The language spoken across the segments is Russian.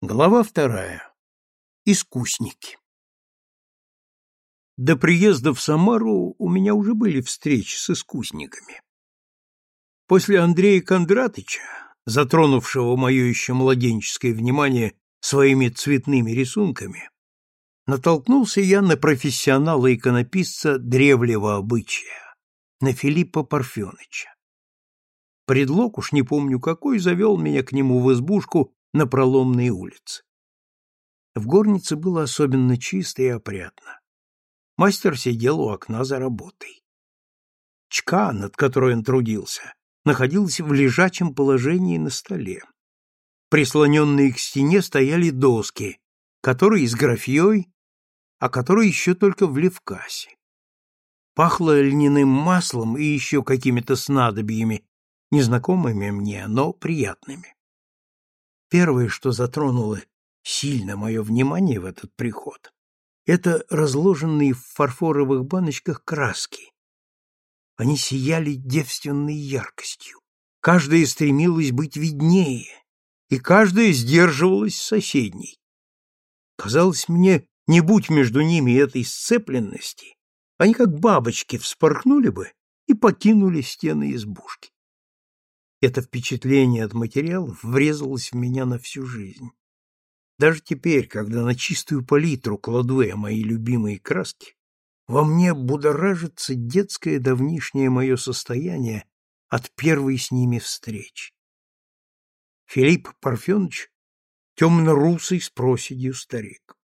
Глава вторая. Искусники. До приезда в Самару у меня уже были встречи с искусниками. После Андрея Кондратыча, затронувшего мое еще младенческое внимание своими цветными рисунками, натолкнулся я на профессионала-иконописца древнего обычая, на Филиппа Парфеныча. Предлог, уж не помню какой, завел меня к нему в избушку на проломные улицы. В горнице было особенно чисто и опрятно. Мастер сидел у окна за работой. Чка, над которой он трудился, находилась в лежачем положении на столе. Прислоненные к стене стояли доски, которые с графьей, а которые еще только в левкасе. Пахло льняным маслом и еще какими-то снадобьями, незнакомыми мне, но приятными. Первое, что затронуло сильно мое внимание в этот приход, это разложенные в фарфоровых баночках краски. Они сияли девственной яркостью. Каждая стремилась быть виднее, и каждая сдерживалась соседней. Казалось мне, не будь между ними этой сцепленности, они как бабочки вспорхнули бы и покинули стены избушки. Это впечатление от материалов врезалось в меня на всю жизнь. Даже теперь, когда на чистую палитру кладу я мои любимые краски, во мне будоражится детское давнишнее мое состояние от первой с ними встречи. Филипп Парфенович — темно-русый с проседью старик.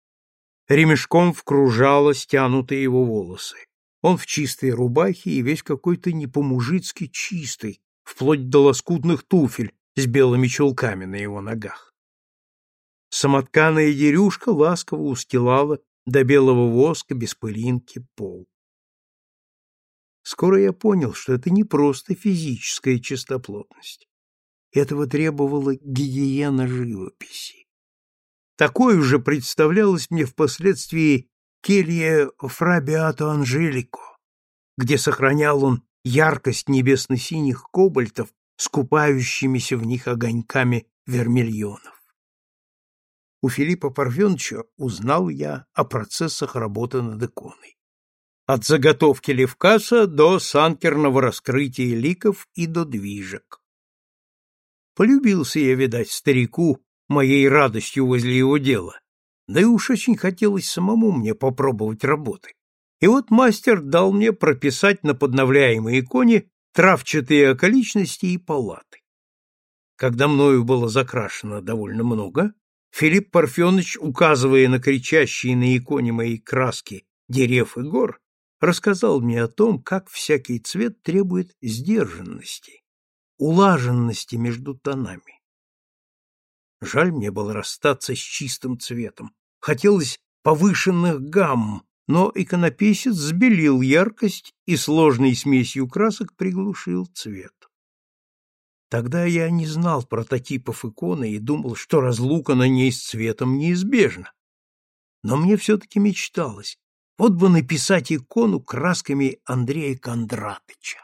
Ремешком вкружало стянутые его волосы. Он в чистой рубахе и весь какой-то не по-мужицки чистый, вплоть до лоскутных туфель с белыми чулками на его ногах. Самотканая дерюшка ласково устилала до белого воска без пылинки пол. Скоро я понял, что это не просто физическая чистоплотность. Этого требовала гигиена живописи. Такое же представлялось мне впоследствии келья Фрабиато Анжелико, где сохранял он яркость небесно-синих кобальтов с купающимися в них огоньками вермильонов. У Филиппа Парфеновича узнал я о процессах работы над иконой. От заготовки левкаса до санкерного раскрытия ликов и до движек. Полюбился я, видать, старику моей радостью возле его дела, да и уж очень хотелось самому мне попробовать работы. И вот мастер дал мне прописать на подновляемой иконе травчатые околичности и палаты. Когда мною было закрашено довольно много, Филипп Парфенович, указывая на кричащие на иконе моей краски дерев и гор, рассказал мне о том, как всякий цвет требует сдержанности, улаженности между тонами. Жаль мне было расстаться с чистым цветом. Хотелось повышенных гамм, но иконописец сбелил яркость и сложной смесью красок приглушил цвет. Тогда я не знал прототипов иконы и думал, что разлука на ней с цветом неизбежна. Но мне все-таки мечталось, вот бы написать икону красками Андрея Кондратыча.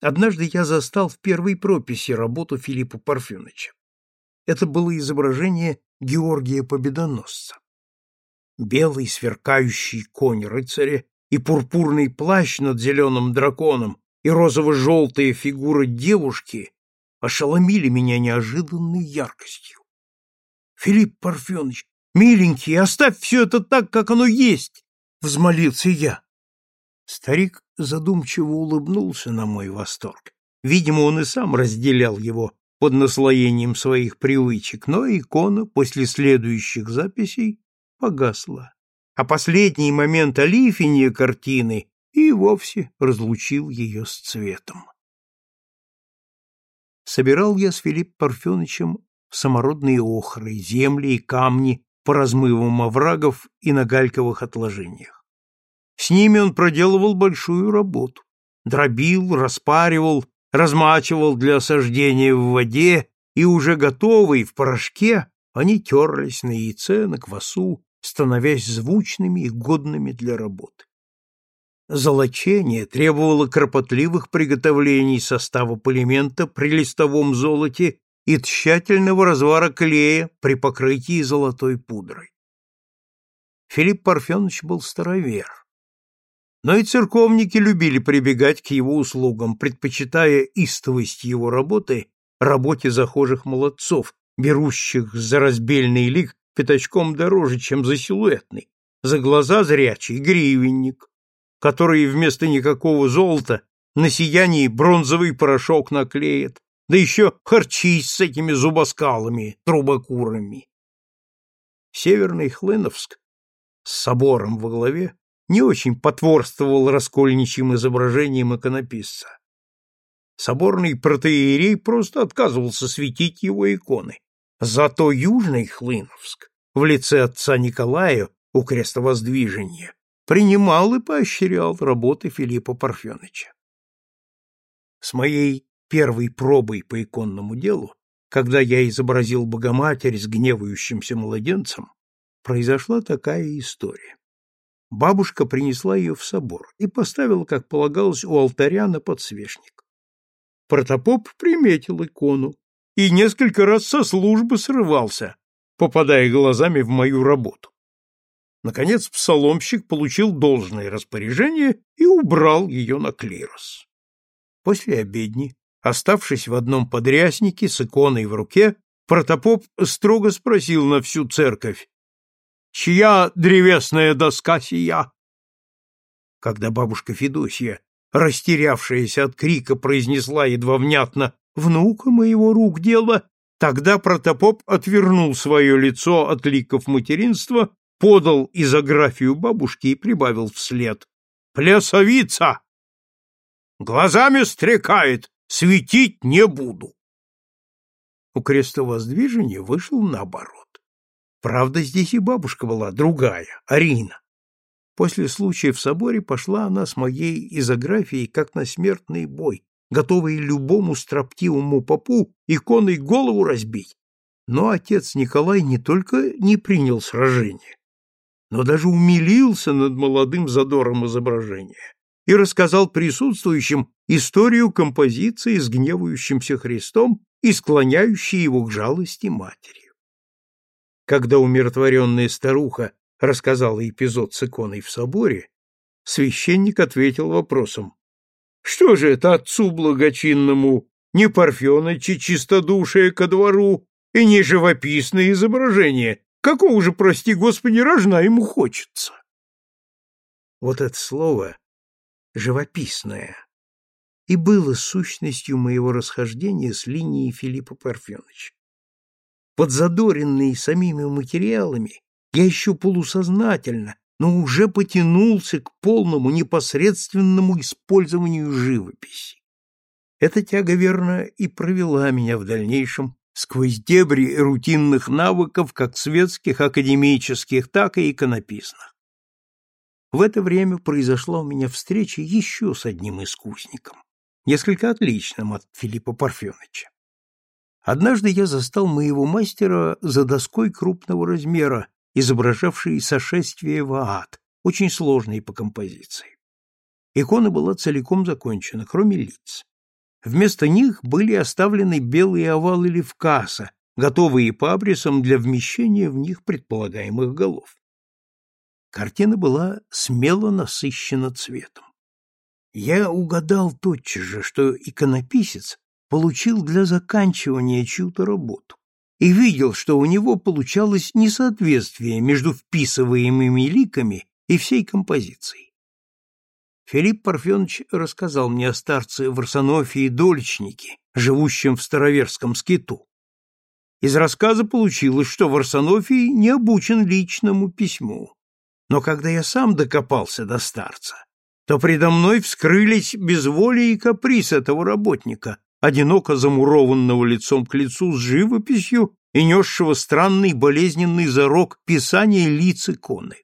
Однажды я застал в первой прописи работу Филиппа Парфеновича. Это было изображение Георгия Победоносца белый сверкающий конь рыцаря и пурпурный плащ над зеленым драконом и розово-желтая фигура девушки ошеломили меня неожиданной яркостью. — Филипп Парфенович, миленький, оставь все это так, как оно есть! — взмолился я. Старик задумчиво улыбнулся на мой восторг. Видимо, он и сам разделял его под наслоением своих привычек, но икона после следующих записей погасла, а последний момент олифения картины и вовсе разлучил ее с цветом. Собирал я с Филиппом Парфеновичем самородные охры, земли и камни по размывам оврагов и на гальковых отложениях. С ними он проделывал большую работу. Дробил, распаривал, размачивал для осаждения в воде, и уже готовые в порошке они терлись на яйце, на квасу, становясь звучными и годными для работы. Золочение требовало кропотливых приготовлений состава полимента при листовом золоте и тщательного развара клея при покрытии золотой пудрой. Филипп Парфенович был старовер. Но и церковники любили прибегать к его услугам, предпочитая истовость его работы работе захожих молодцов, берущих за разбельный лик пятачком дороже, чем за силуэтный, за глаза зрячий гривенник, который вместо никакого золота на сиянии бронзовый порошок наклеит, да еще харчись с этими зубоскалами, трубокурами. Северный Хлыновск с собором во главе не очень потворствовал раскольничьим изображениям иконописца. Соборный протеерей просто отказывался светить его иконы. Зато Южный Хлыновск в лице отца Николая у крестовоздвижения принимал и поощрял работы Филиппа Парфеновича. С моей первой пробой по иконному делу, когда я изобразил Богоматерь с гневающимся младенцем, произошла такая история. Бабушка принесла ее в собор и поставила, как полагалось, у алтаря на подсвечник. Протопоп приметил икону и несколько раз со службы срывался, попадая глазами в мою работу. Наконец псаломщик получил должное распоряжение и убрал ее на клирос. После обедни, оставшись в одном подряснике с иконой в руке, протопоп строго спросил на всю церковь, «Чья древесная доска сия?» Когда бабушка Федосия, растерявшаяся от крика, произнесла едва внятно «Внука моего рук дело», тогда протопоп отвернул свое лицо от ликов материнства, подал изографию бабушки и прибавил вслед «Плясовица!» Глазами стрекает, светить не буду. У крестовоздвижения вышел наоборот. Правда, здесь и бабушка была другая, Арина. После случая в соборе пошла она с моей изографией как на смертный бой, готовая любому строптивому попу иконой голову разбить. Но отец Николай не только не принял сражение, но даже умилился над молодым задором изображения и рассказал присутствующим историю композиции с гневающимся Христом и склоняющей его к жалости матерью. Когда умиротворенная старуха рассказала эпизод с иконой в соборе, священник ответил вопросом, «Что же это отцу благочинному не Парфеныча чистодушие ко двору и не живописное изображение? Какого же, прости господи, рожна ему хочется?» Вот это слово живописное, и было сущностью моего расхождения с линией Филиппа Парфеновича. Подзадоренный самими материалами, я еще полусознательно, но уже потянулся к полному непосредственному использованию живописи. Эта тяга, верно, и провела меня в дальнейшем сквозь дебри рутинных навыков как светских, академических, так и иконописных. В это время произошла у меня встреча еще с одним искусником, несколько отличным от Филиппа Парфеновича. Однажды я застал моего мастера за доской крупного размера, изображавшей сошествие в ад, очень сложной по композиции. Икона была целиком закончена, кроме лиц. Вместо них были оставлены белые овалы левкаса, готовые по абрисам для вмещения в них предполагаемых голов. Картина была смело насыщена цветом. Я угадал тотчас же, что иконописец получил для заканчивания чью-то работу и видел, что у него получалось несоответствие между вписываемыми ликами и всей композицией. Филипп Парфенович рассказал мне о старце Варсонофии Дольчнике, живущем в Староверском скиту. Из рассказа получилось, что Варсонофий не обучен личному письму. Но когда я сам докопался до старца, то предо мной вскрылись безволие и каприз этого работника, одиноко замурованного лицом к лицу с живописью и несшего странный болезненный зарок писания лиц иконы.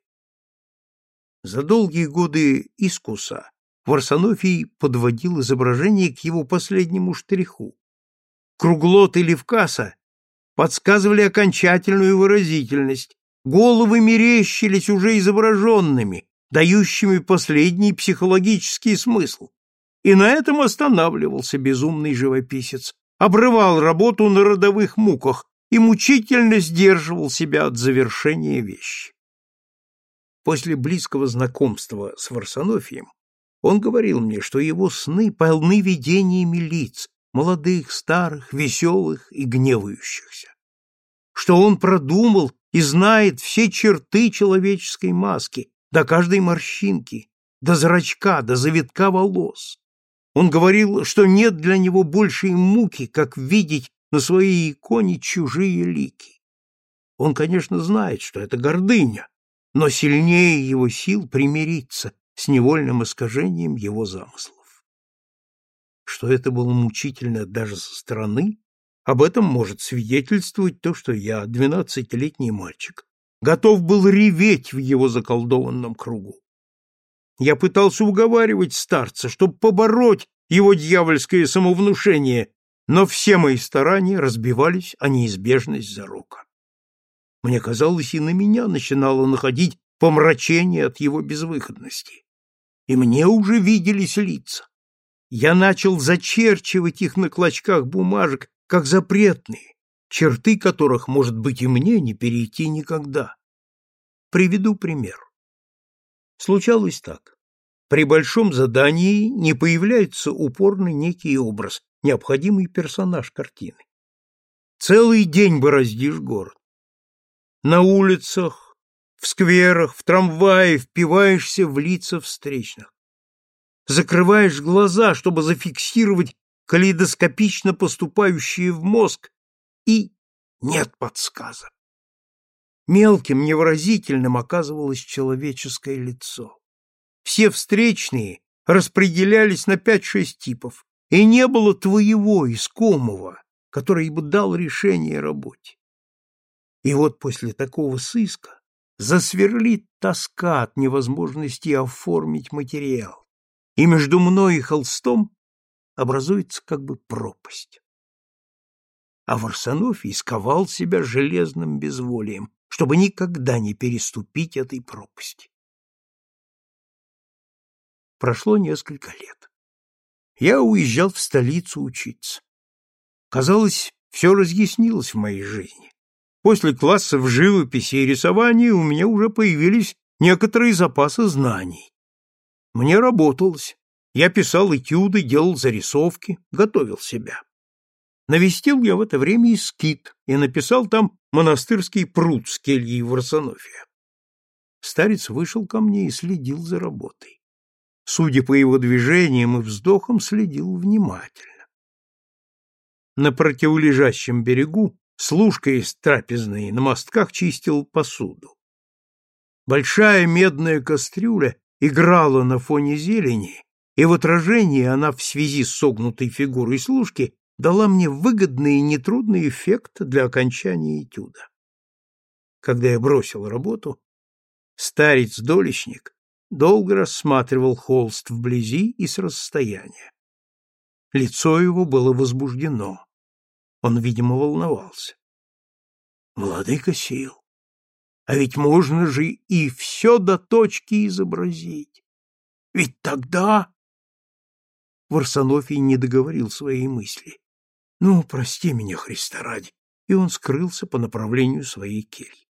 За долгие годы искуса Варсонофий подводил изображение к его последнему штриху. Круглот и Левкаса подсказывали окончательную выразительность, головы мерещились уже изображенными, дающими последний психологический смысл. И на этом останавливался безумный живописец, обрывал работу на родовых муках и мучительно сдерживал себя от завершения вещи. После близкого знакомства с Варсонофием он говорил мне, что его сны полны видениями лиц, молодых, старых, веселых и гневающихся. Что он продумал и знает все черты человеческой маски, до каждой морщинки, до зрачка, до завитка волос. Он говорил, что нет для него большей муки, как видеть на своей иконе чужие лики. Он, конечно, знает, что это гордыня, но сильнее его сил примириться с невольным искажением его замыслов. Что это было мучительно даже со стороны, об этом может свидетельствовать то, что я, двенадцатилетний мальчик, готов был реветь в его заколдованном кругу. Я пытался уговаривать старца, чтобы побороть его дьявольское самовнушение, но все мои старания разбивались о неизбежность зарока. Мне казалось, и на меня начинало находить помрачение от его безвыходности. И мне уже виделись лица. Я начал зачерчивать их на клочках бумажек, как запретные, черты которых, может быть, и мне не перейти никогда. Приведу пример. Случалось так. При большом задании не появляется упорный некий образ, необходимый персонаж картины. Целый день бороздишь город. На улицах, в скверах, в трамвае впиваешься в лица встречных. Закрываешь глаза, чтобы зафиксировать калейдоскопично поступающие в мозг, и нет подсказок. Мелким, невыразительным оказывалось человеческое лицо. Все встречные распределялись на пять-шесть типов, и не было твоего искомого, который бы дал решение работе. И вот после такого сыска засверлит тоска от невозможности оформить материал, и между мной и холстом образуется как бы пропасть. А Варсонофий сковал себя железным безволием, чтобы никогда не переступить этой пропасти. Прошло несколько лет. Я уезжал в столицу учиться. Казалось, все разъяснилось в моей жизни. После классов живописи и рисования у меня уже появились некоторые запасы знаний. Мне работалось. Я писал этюды, делал зарисовки, готовил себя. Навестил я в это время и скит и написал там монастырский пруд с кельей Варсонофия. Старец вышел ко мне и следил за работой. Судя по его движениям и вздохам, следил внимательно. На противолежащем берегу служка из трапезной на мостках чистил посуду. Большая медная кастрюля играла на фоне зелени, и в отражении она в связи с согнутой фигурой служки дала мне выгодный и нетрудный эффект для окончания этюда. Когда я бросил работу, старец-долечник долго рассматривал холст вблизи и с расстояния. Лицо его было возбуждено. Он, видимо, волновался. Владыка сил. А ведь можно же и все до точки изобразить. Ведь тогда... Варсонофий не договорил своей мысли. Ну, прости меня, Христа ради. И он скрылся по направлению своей кельи.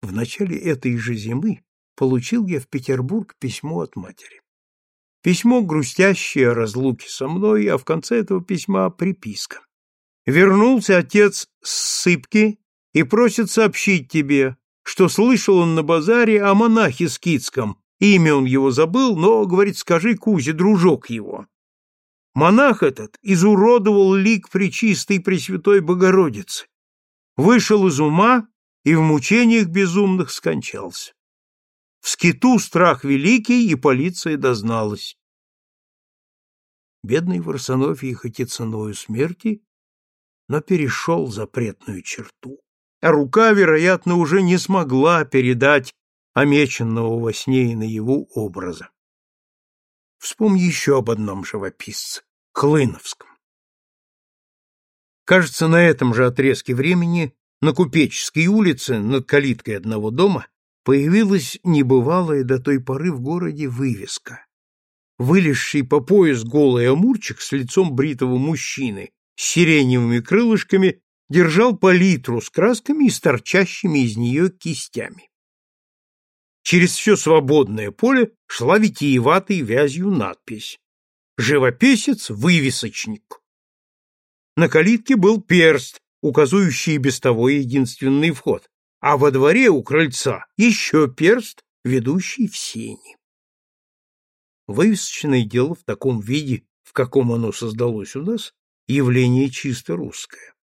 В начале этой же зимы получил я в Петербург письмо от матери. Письмо, грустящее о разлуке со мной, а в конце этого письма приписка. Вернулся отец с сыпки и просит сообщить тебе, что слышал он на базаре о монахе Скидском. Имя он его забыл, но, говорит, скажи Кузе, дружок его. Монах этот изуродовал лик Пречистой Пресвятой Богородицы, вышел из ума и в мучениях безумных скончался. В скиту страх великий, и полиция дозналась. Бедный Варсонофий хоть и ценою смерти, но перешел запретную черту, а рука, вероятно, уже не смогла передать омеченного во сне и наяву образа. Вспомни еще об одном живописце — Хлыновском. Кажется, на этом же отрезке времени на Купеческой улице над калиткой одного дома появилась небывалая до той поры в городе вывеска вылезший по пояс голый амурчик с лицом бритого мужчины с сиреневыми крылышками держал палитру с красками и с торчащими из нее кистями. Через все свободное поле шла витиеватой вязью надпись «Живописец-вывесочник». На калитке был перст, указывающий без того единственный вход, а во дворе у крыльца еще перст, ведущий в сени. Вывесочное дело в таком виде, в каком оно создалось у нас, явление чисто русское.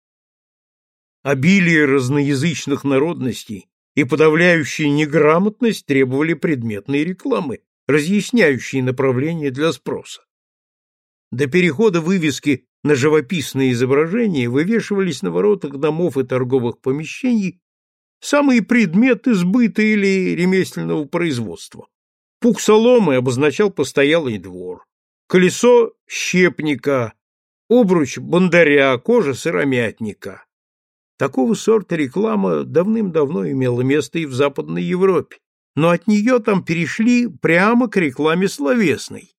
Обилие разноязычных народностей и подавляющая неграмотность требовали предметной рекламы, разъясняющей направление для спроса. До перехода вывески на живописные изображения вывешивались на воротах домов и торговых помещений самые предметы сбыта или ремесленного производства. Пух соломы обозначал постоялый двор, колесо — щепника, обруч — бондаря, кожа — сыромятника. Такого сорта реклама давным-давно имела место и в Западной Европе, но от нее там перешли прямо к рекламе словесной.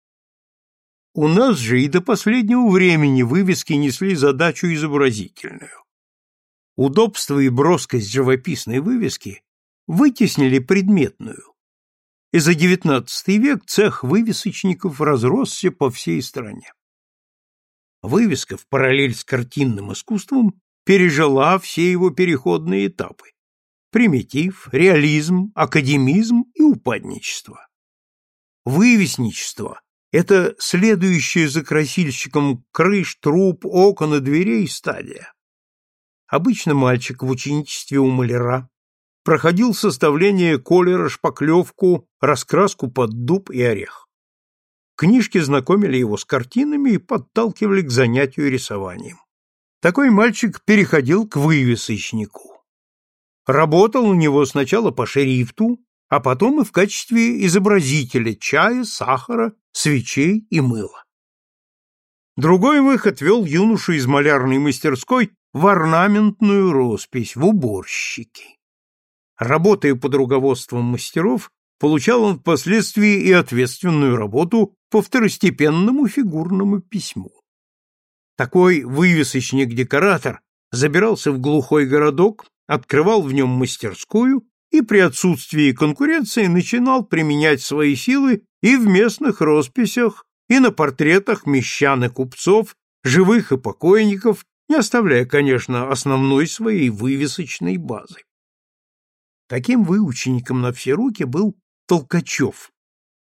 У нас же и до последнего времени вывески несли задачу изобразительную. Удобство и броскость живописной вывески вытеснили предметную. И за XIX век цех вывесочников разросся по всей стране. Вывеска в параллель с картинным искусством пережила все его переходные этапы – примитив, реализм, академизм и упадничество. Вывесничество – это следующая за красильщиком крыш, труб, окон и дверей стадия. Обычно мальчик в ученичестве у маляра проходил составление колера, шпаклевку, раскраску под дуб и орех. Книжки знакомили его с картинами и подталкивали к занятию рисованием. Такой мальчик переходил к вывесочнику. Работал у него сначала по шрифту, а потом и в качестве изобразителя чая, сахара, свечей и мыла. Другой выход вел юношу из малярной мастерской в орнаментную роспись, в уборщики. Работая под руководством мастеров, получал он впоследствии и ответственную работу по второстепенному фигурному письму. Такой вывесочник-декоратор забирался в глухой городок, открывал в нем мастерскую и при отсутствии конкуренции начинал применять свои силы и в местных росписях, и на портретах мещан и купцов, живых и покойников, не оставляя, конечно, основной своей вывесочной базы. Таким выучеником на все руки был Толкачев,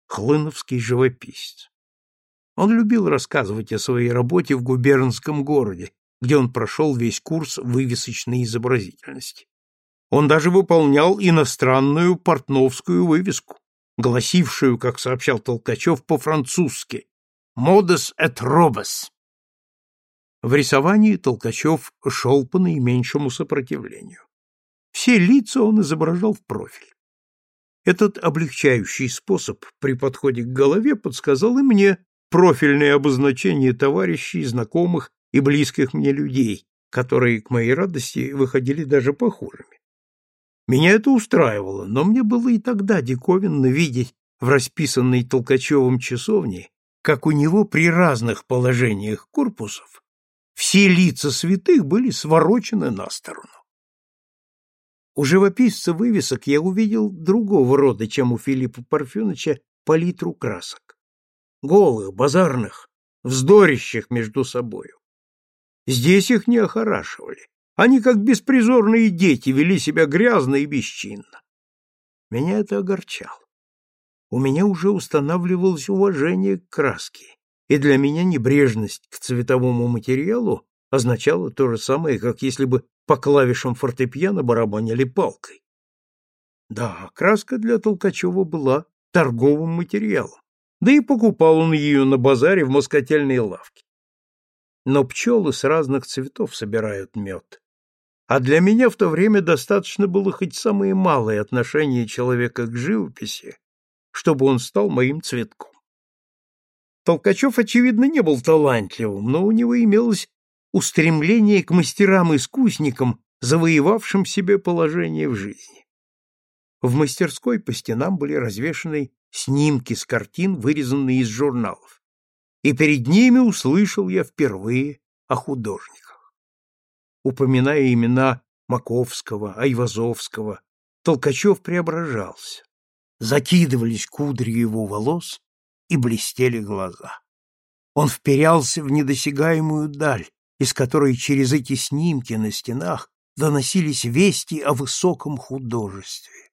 хлыновский живописец. Он любил рассказывать о своей работе в губернском городе, где он прошел весь курс вывесочной изобразительности. Он даже выполнял иностранную портновскую вывеску, гласившую, как сообщал Толкачев, по-французски «Модес et robes». В рисовании Толкачев шел по наименьшему сопротивлению. Все лица он изображал в профиль. Этот облегчающий способ при подходе к голове подсказал и мне профильное обозначение товарищей, знакомых и близких мне людей, которые, к моей радости, выходили даже похожими. Меня это устраивало, но мне было и тогда диковинно видеть в расписанной Толкачевым часовне, как у него при разных положениях корпусов все лица святых были сворочены на сторону. У живописца вывесок я увидел другого рода, чем у Филиппа Парфеновича, палитру красок. Голых, базарных, вздорящих между собою. Здесь их не охорашивали. Они, как беспризорные дети, вели себя грязно и бесчинно. Меня это огорчало. У меня уже устанавливалось уважение к краске, и для меня небрежность к цветовому материалу означала то же самое, как если бы по клавишам фортепиано барабанили палкой. Да, краска для Толкачева была торговым материалом, да и покупал он ее на базаре в москотельной лавке. Но пчелы с разных цветов собирают мед. А для меня в то время достаточно было хоть самое малое отношение человека к живописи, чтобы он стал моим цветком. Толкачев, очевидно, не был талантливым, но у него имелось устремление к мастерам-искусникам, завоевавшим себе положение в жизни. В мастерской по стенам были развешаны снимки с картин, вырезанные из журналов. И перед ними услышал я впервые о художниках. Упоминая имена Маковского, Айвазовского, Толкачев преображался. Закидывались кудри его волос и блестели глаза. Он вперялся в недосягаемую даль, из которой через эти снимки на стенах доносились вести о высоком художестве.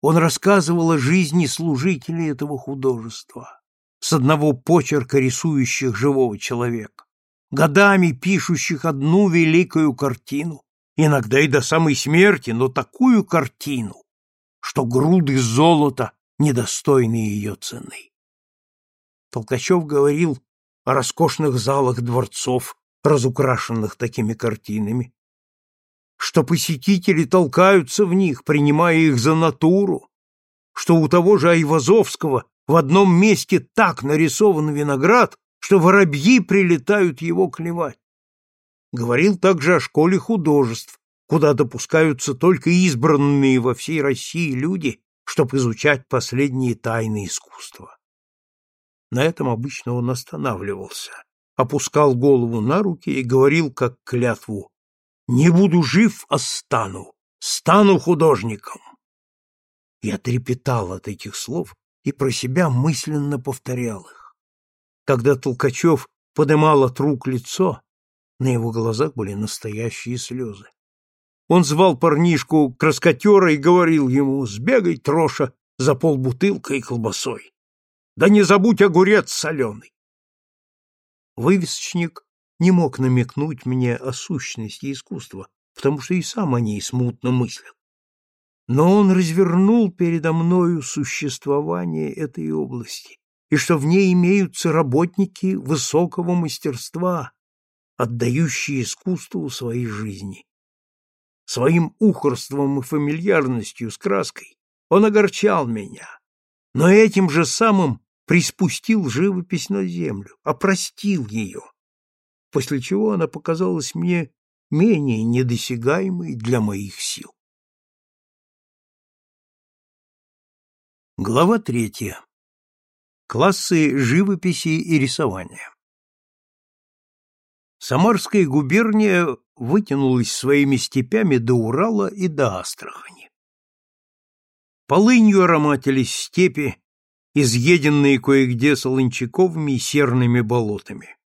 Он рассказывал о жизни служителей этого художества, с одного почерка рисующих живого человека, годами пишущих одну великую картину, иногда и до самой смерти, но такую картину, что груды золота недостойны ее цены. Толкачев говорил о роскошных залах дворцов, разукрашенных такими картинами, что посетители толкаются в них, принимая их за натуру, что у того же Айвазовского в одном месте так нарисован виноград, что воробьи прилетают его клевать. Говорил также о школе художеств, куда допускаются только избранные во всей России люди, чтобы изучать последние тайны искусства. На этом обычно он останавливался, опускал голову на руки и говорил, как клятву, не буду жив, а стану. Стану художником. Я трепетал от этих слов и про себя мысленно повторял их. Когда Толкачев подымал от рук лицо, на его глазах были настоящие слезы. Он звал парнишку краскотера и говорил ему, сбегай, троша, за полбутылкой и колбасой. Да не забудь огурец соленый. Вывесочник не мог намекнуть мне о сущности искусства, потому что и сам о ней смутно мыслил. Но он развернул передо мною существование этой области, и что в ней имеются работники высокого мастерства, отдающие искусству своей жизни. Своим ухорством и фамильярностью с краской он огорчал меня, но этим же самым приспустил живопись на землю, опростил ее, после чего она показалась мне менее недосягаемой для моих сил. Глава третья. Классы живописи и рисования. Самарская губерния вытянулась своими степями до Урала и до Астрахани. Полынью ароматились степи, изъеденные кое-где солончаковыми и серными болотами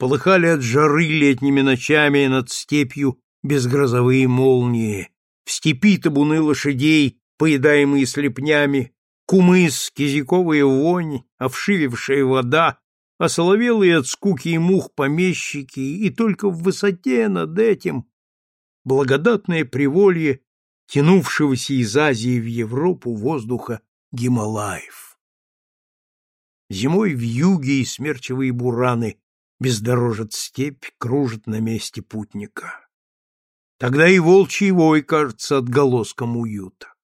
полыхали от жары летними ночами над степью безгрозовые молнии, в степи табуны лошадей, поедаемые слепнями, кумыс, кизяковая вонь, овшивившая вода, осоловелые от скуки и мух помещики, и только в высоте над этим благодатное приволье тянувшегося из Азии в Европу воздуха Гималаев. Зимой в юге и смерчевые бураны бездорожит степь, кружит на месте путника. Тогда и волчий вой кажется отголоском уюта.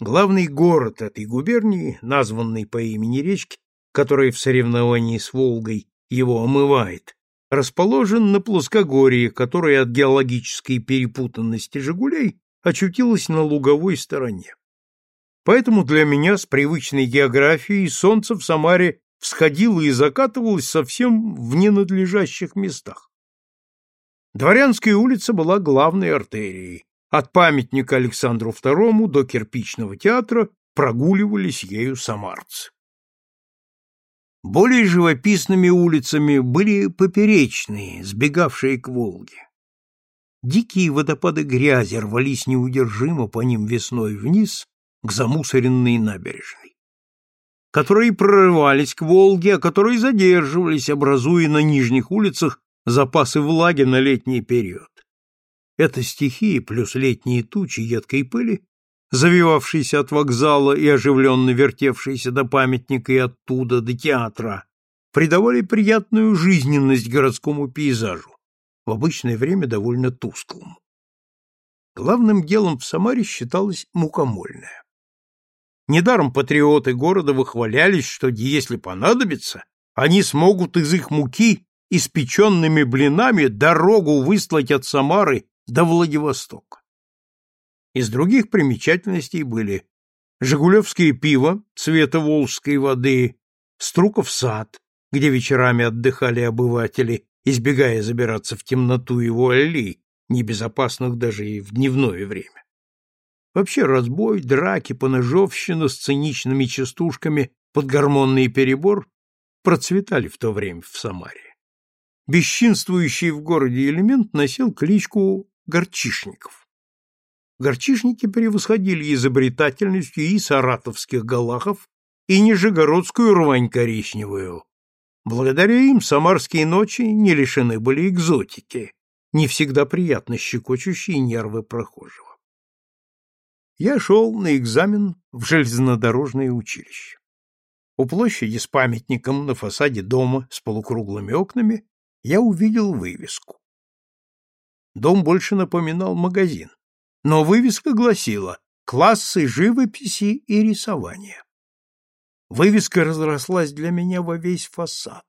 Главный город этой губернии, названный по имени речки, которая в соревновании с Волгой его омывает, расположен на плоскогорье, которое от геологической перепутанности «Жигулей» очутилось на луговой стороне. Поэтому для меня с привычной географией солнце в Самаре всходила и закатывалась совсем в ненадлежащих местах. Дворянская улица была главной артерией. От памятника Александру II до кирпичного театра прогуливались ею самарцы. Более живописными улицами были поперечные, сбегавшие к Волге. Дикие водопады грязи рвались неудержимо по ним весной вниз к замусоренной набережной которые прорывались к Волге, а которые задерживались, образуя на нижних улицах запасы влаги на летний период. Эта стихия плюс летние тучи едкой пыли, завивавшиеся от вокзала и оживленно вертевшиеся до памятника и оттуда до театра, придавали приятную жизненность городскому пейзажу, в обычное время довольно тусклому. Главным делом в Самаре считалось мукомольное. Недаром патриоты города выхвалялись, что, если понадобится, они смогут из их муки испеченными блинами дорогу выслать от Самары до Владивостока. Из других примечательностей были Жигулевское пиво цвета волжской воды, Струков сад, где вечерами отдыхали обыватели, избегая забираться в темноту его аллей, небезопасных даже и в дневное время. Вообще разбой, драки, поножовщина с циничными частушками под гормонный перебор процветали в то время в Самаре. Бесчинствующий в городе элемент носил кличку Горчишников. Горчишники превосходили изобретательностью и саратовских галахов, и нижегородскую рвань коричневую. Благодаря им самарские ночи не лишены были экзотики, не всегда приятно щекочущие нервы прохожего. Я шел на экзамен в железнодорожное училище. У площади с памятником на фасаде дома с полукруглыми окнами я увидел вывеску. Дом больше напоминал магазин, но вывеска гласила «Классы живописи и рисования». Вывеска разрослась для меня во весь фасад.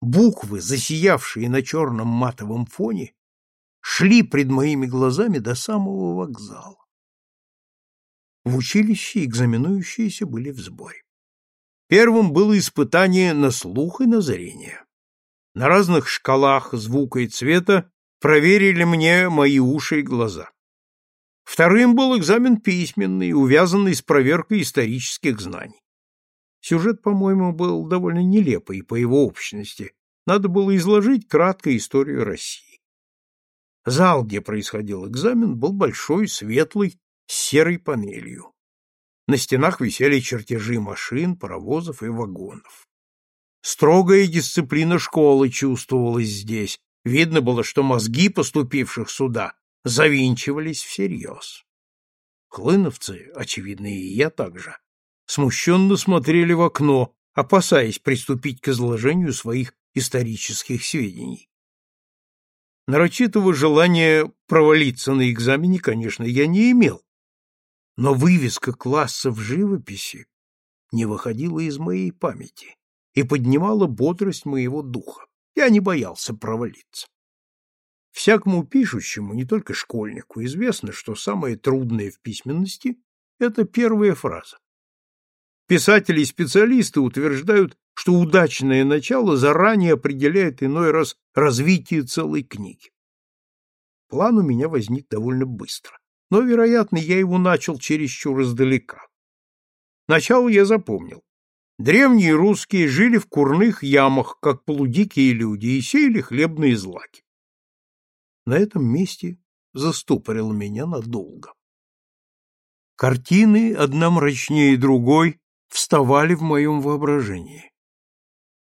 Буквы, засиявшие на черном матовом фоне, шли пред моими глазами до самого вокзала. В училище экзаменующиеся были в сборе. Первым было испытание на слух и на зрение. На разных шкалах звука и цвета проверили мне мои уши и глаза. Вторым был экзамен письменный, увязанный с проверкой исторических знаний. Сюжет, по-моему, был довольно нелепый по его общности. Надо было изложить кратко историю России. Зал, где происходил экзамен, был большой, светлый, с серой панелью. На стенах висели чертежи машин, паровозов и вагонов. Строгая дисциплина школы чувствовалась здесь. Видно было, что мозги поступивших сюда завинчивались всерьез. Хлыновцы, очевидно, и я также, смущенно смотрели в окно, опасаясь приступить к изложению своих исторических сведений. Нарочитого желания провалиться на экзамене, конечно, я не имел, но вывеска класса в живописи не выходила из моей памяти и поднимала бодрость моего духа. Я не боялся провалиться. Всякому пишущему, не только школьнику, известно, что самое трудное в письменности — это первая фраза. Писатели и специалисты утверждают, что удачное начало заранее определяет иной раз развитие целой книги. План у меня возник довольно быстро, но, вероятно, я его начал чересчур издалека. Начало я запомнил. Древние русские жили в курных ямах, как полудикие люди, и сеяли хлебные злаки. На этом месте застопорило меня надолго. Картины, одна мрачнее другой, вставали в моем воображении.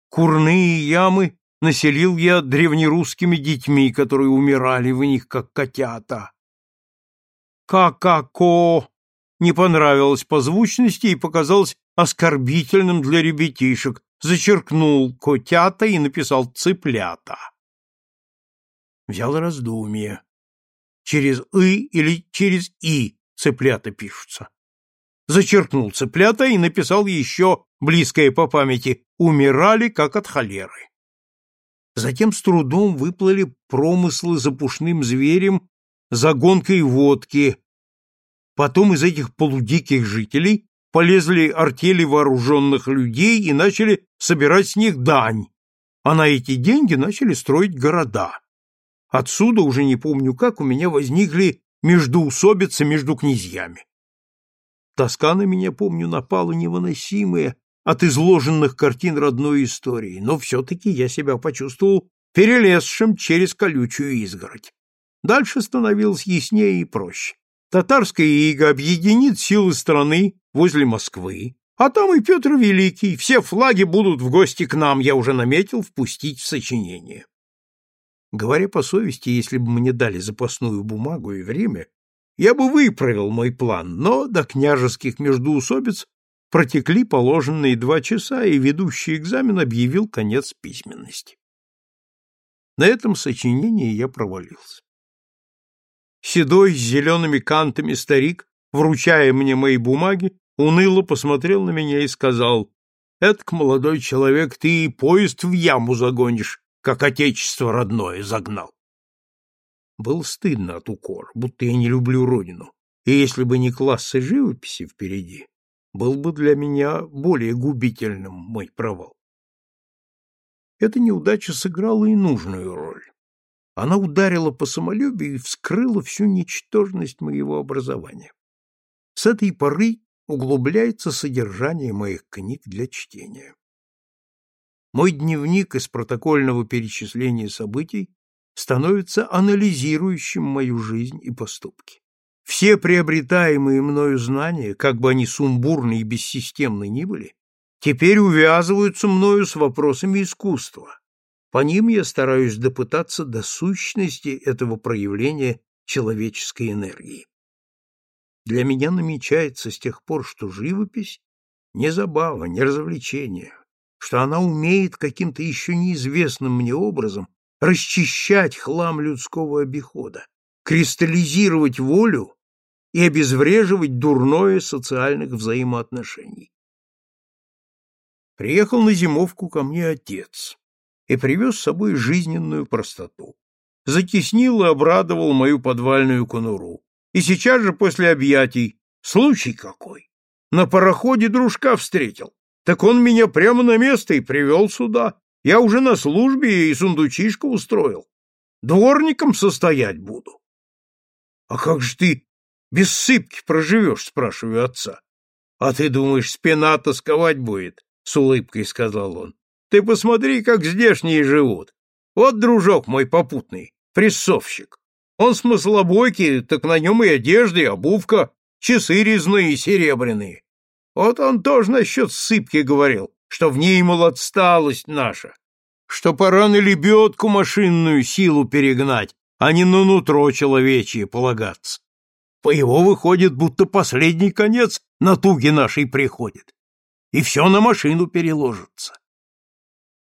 Курные ямы населил я древнерусскими детьми, которые умирали в них, как котята. «Ка-ка-ко» не понравилось по звучности и показалось оскорбительным для ребятишек, зачеркнул «котята» и написал «цыплята». Взял раздумье. Через «ы» или через «и» цыплята пишутся зачеркнул цыплята и написал еще, близкое по памяти, «умирали, как от холеры». Затем с трудом выплыли промыслы за пушным зверем, за гонкой водки. Потом из этих полудиких жителей полезли артели вооруженных людей и начали собирать с них дань, а на эти деньги начали строить города. Отсюда, уже не помню как, у меня возникли междоусобицы между князьями. Тоска на меня, помню, напала невыносимая от изложенных картин родной истории, но все-таки я себя почувствовал перелезшим через колючую изгородь. Дальше становилось яснее и проще. Татарская ига объединит силы страны возле Москвы, а там и Петр Великий, все флаги будут в гости к нам, я уже наметил впустить в сочинение. Говоря по совести, если бы мне дали запасную бумагу и время, я бы выправил мой план, но до княжеских междоусобиц протекли положенные два часа, и ведущий экзамен объявил конец письменности. На этом сочинении я провалился. Седой с зелеными кантами старик, вручая мне мои бумаги, уныло посмотрел на меня и сказал, «Этак, молодой человек, ты и поезд в яму загонишь, как отечество родное загнал». Было стыдно от укора, будто я не люблю родину. И если бы не классы живописи впереди, был бы для меня более губительным мой провал. Эта неудача сыграла и нужную роль. Она ударила по самолюбию и вскрыла всю ничтожность моего образования. С этой поры углубляется содержание моих книг для чтения. Мой дневник из протокольного перечисления событий становится анализирующим мою жизнь и поступки. Все приобретаемые мною знания, как бы они сумбурны и бессистемны ни были, теперь увязываются мною с вопросами искусства. По ним я стараюсь допытаться до сущности этого проявления человеческой энергии. Для меня намечается с тех пор, что живопись не забава, не развлечение, что она умеет каким-то еще неизвестным мне образом расчищать хлам людского обихода, кристаллизировать волю и обезвреживать дурное социальных взаимоотношений. Приехал на зимовку ко мне отец и привез с собой жизненную простоту. Затеснил и обрадовал мою подвальную конуру. И сейчас же после объятий случай какой. На пароходе дружка встретил. Так он меня прямо на место и привел сюда. Я уже на службе и сундучишко устроил. Дворником состоять буду. — А как же ты без сыпки проживешь, спрашиваю отца. А ты думаешь, спина тосковать будет? С улыбкой сказал он. Ты посмотри, как здешние живут. Вот дружок мой попутный, прессовщик. Он смыслобойкий, так на нем и одежда, и обувка, часы резные и серебряные. Вот он тоже насчет сыпки говорил, что в ней, мол, отсталость наша, что пора на лебедку машинную силу перегнать, а не на нутро человечье полагаться. По его выходит, будто последний конец на туге нашей приходит. И все на машину переложится.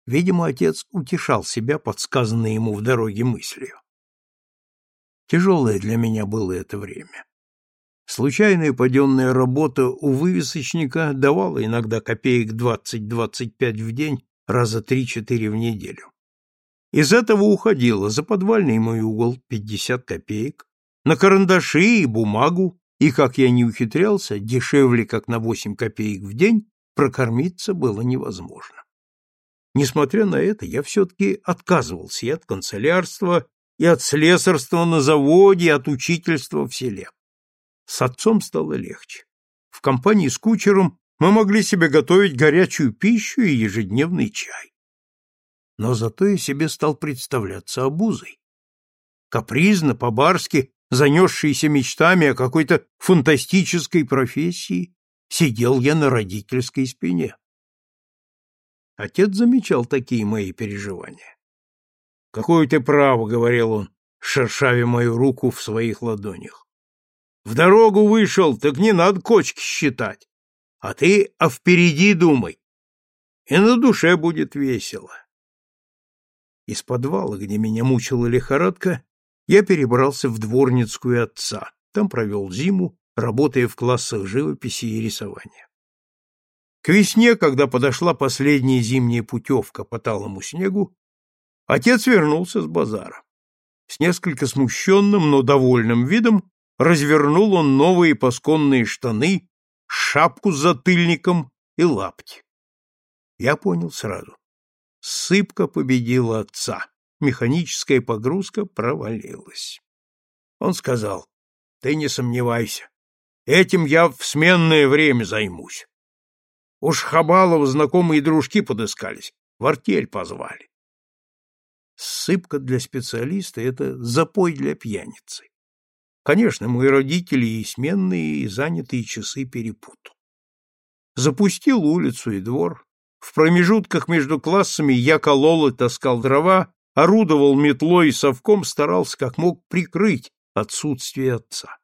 Видимо, отец утешал себя подсказанной ему в дороге мыслью. Тяжелое для меня было это время. Случайная паденная работа у вывесочника давала иногда копеек 20-25 в день, раза 3-4 в неделю. Из этого уходило за подвальный мой угол 50 копеек, на карандаши и бумагу, и, как я не ухитрялся, дешевле, как на восемь копеек в день, прокормиться было невозможно. Несмотря на это, я все-таки отказывался и от канцелярства, и от слесарства на заводе, и от учительства в селе. С отцом стало легче. В компании с кучером мы могли себе готовить горячую пищу и ежедневный чай. Но зато я себе стал представляться обузой. Капризно, по-барски занесшийся мечтами о какой-то фантастической профессии, сидел я на родительской спине. Отец замечал такие мои переживания. «Какое ты право», — говорил он, шершавя мою руку в своих ладонях. «В дорогу вышел, так не надо кочки считать. А ты а впереди думай, и на душе будет весело». Из подвала, где меня мучила лихорадка, я перебрался в дворницкую отца, там провел зиму, работая в классах живописи и рисования. К весне, когда подошла последняя зимняя путевка по талому снегу, отец вернулся с базара. С несколько смущенным, но довольным видом развернул он новые пасконные штаны, шапку с затыльником и лапти. Я понял сразу. Сыпка победила отца механическая погрузка провалилась. Он сказал, ты не сомневайся, этим я в сменное время займусь. Уж Хабалова знакомые дружки подыскались, в артель позвали. Сыпка для специалиста — это запой для пьяницы. Конечно, мои родители и сменные, и занятые часы перепутал. Запустил улицу и двор. В промежутках между классами я колол и таскал дрова, орудовал метлой и совком, старался как мог прикрыть отсутствие отца.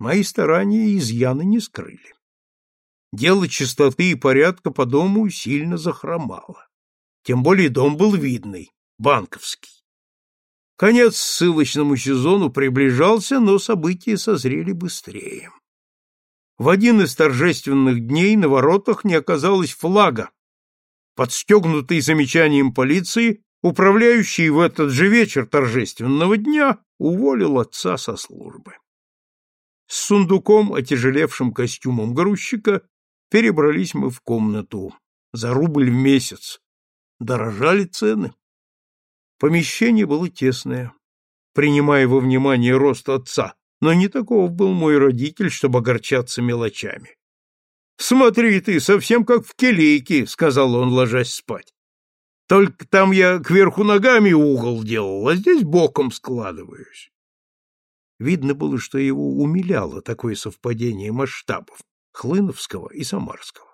Мои старания изъяны не скрыли. Дело чистоты и порядка по дому сильно захромало. Тем более дом был видный, банковский. Конец ссылочному сезону приближался, но события созрели быстрее. В один из торжественных дней на воротах не оказалось флага. Подстегнутый замечанием полиции, Управляющий в этот же вечер торжественного дня уволил отца со службы. С сундуком, отяжелевшим костюмом грузчика, перебрались мы в комнату за рубль в месяц. Дорожали цены. Помещение было тесное, принимая во внимание рост отца, но не таков был мой родитель, чтобы огорчаться мелочами. «Смотри ты, совсем как в келейке», — сказал он, ложась спать. «Только там я кверху ногами угол делал, а здесь боком складываюсь». Видно было, что его умиляло такое совпадение масштабов Хлыновского и Самарского.